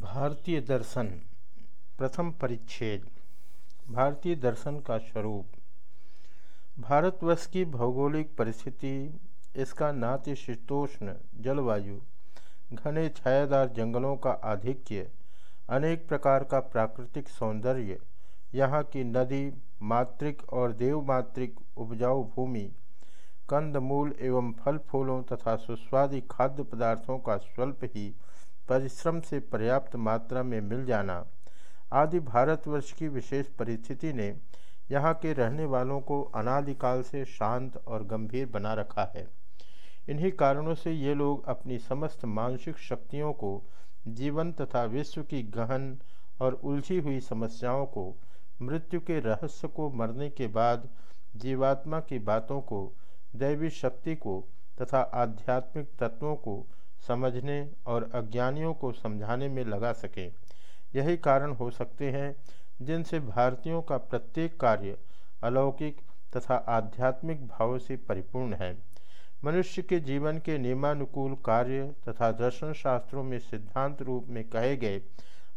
भारतीय दर्शन, प्रथम परिच्छेद। भारतीय दर्शन का स्वरूप। भारतवर्ष की भौगोलिक परिस्थिति, इसका नातिशीतोष्ण जलवायु, घने छायादार जंगलों का आधिक्य, अनेक प्रकार का प्राकृतिक सौंदर्य, यहाँ की नदी मात्रिक और देवमात्रिक उपजाऊ भूमि, कंदमूल एवं फल फूलों तथा सुस्वादी खाद्य पदार्थों का स्वल्प ही परिश्रम से पर्याप्त मात्रा में मिल जाना। आदि भारतवर्ष की विशेष परिस्थिति ने यहाँ के रहने वालों को अनादिकाल से शांत और गंभीर बना रखा है। इन्हीं कारणों से ये लोग अपनी समस्त मानसिक शक्तियों को, जीवन तथा विश्व की गहन और उलझी हुई समस्याओं को, मृत्यु के रहस्य को मरने के बाद जीवात्मा की बातों को, दैवी शक्ति को तथा आध्यात्मिक तत्वों को समझने और अज्ञानियों को समझाने में लगा सके। यही कारण हो सकते हैं जिनसे भारतीयों का प्रत्येक कार्य अलौकिक तथा आध्यात्मिक भाव से परिपूर्ण है। मनुष्य के जीवन के नियमानुकूल कार्य तथा दर्शन शास्त्रों में सिद्धांत रूप में कहे गए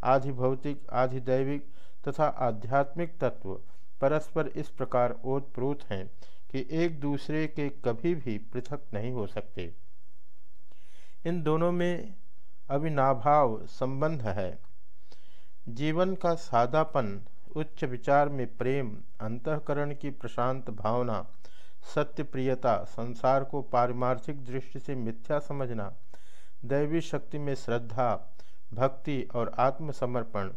आधि भौतिक आधिदैविक तथा आध्यात्मिक तत्व परस्पर इस प्रकार ओतप्रोत हैं कि एक दूसरे के कभी भी पृथक नहीं हो सकते। इन दोनों में अविनाभाव संबंध है। जीवन का सादापन उच्च विचार में प्रेम, अंतकरण की प्रशांत भावना सत्य प्रियता संसार को पारिमार्थिक दृष्टि से मिथ्या समझना, दैवी शक्ति में श्रद्धा, भक्ति और आत्मसमर्पण,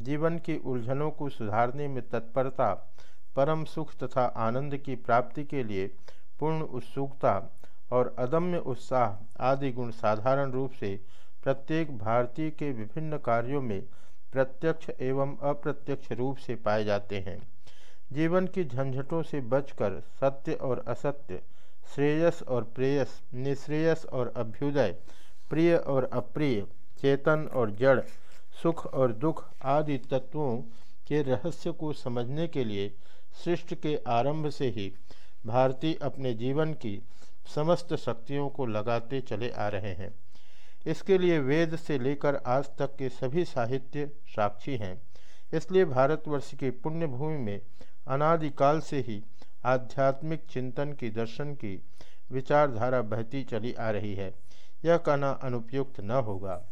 जीवन की उलझनों को सुधारने में तत्परता, परम सुख तथा आनंद की प्राप्ति के लिए पूर्ण उत्सुकता और अदम्य उत्साह आदि गुण साधारण रूप से प्रत्येक भारतीय के विभिन्न कार्यों में प्रत्यक्ष एवं अप्रत्यक्ष रूप से पाए जाते हैं। जीवन की झंझटों से बचकर सत्य और असत्य, श्रेयस और प्रेयस, निश्रेयस और अभ्युदय, प्रिय और अप्रिय, चेतन और जड़, सुख और दुख आदि तत्वों के रहस्य को समझने के लिए सृष्टि के आरंभ से ही भारतीय अपने जीवन की समस्त शक्तियों को लगाते चले आ रहे हैं। इसके लिए वेद से लेकर आज तक के सभी साहित्य साक्षी हैं। इसलिए भारतवर्ष की पुण्यभूमि में अनादिकाल से ही आध्यात्मिक चिंतन की, दर्शन की विचारधारा बहती चली आ रही है। यह कहना अनुपयुक्त न होगा।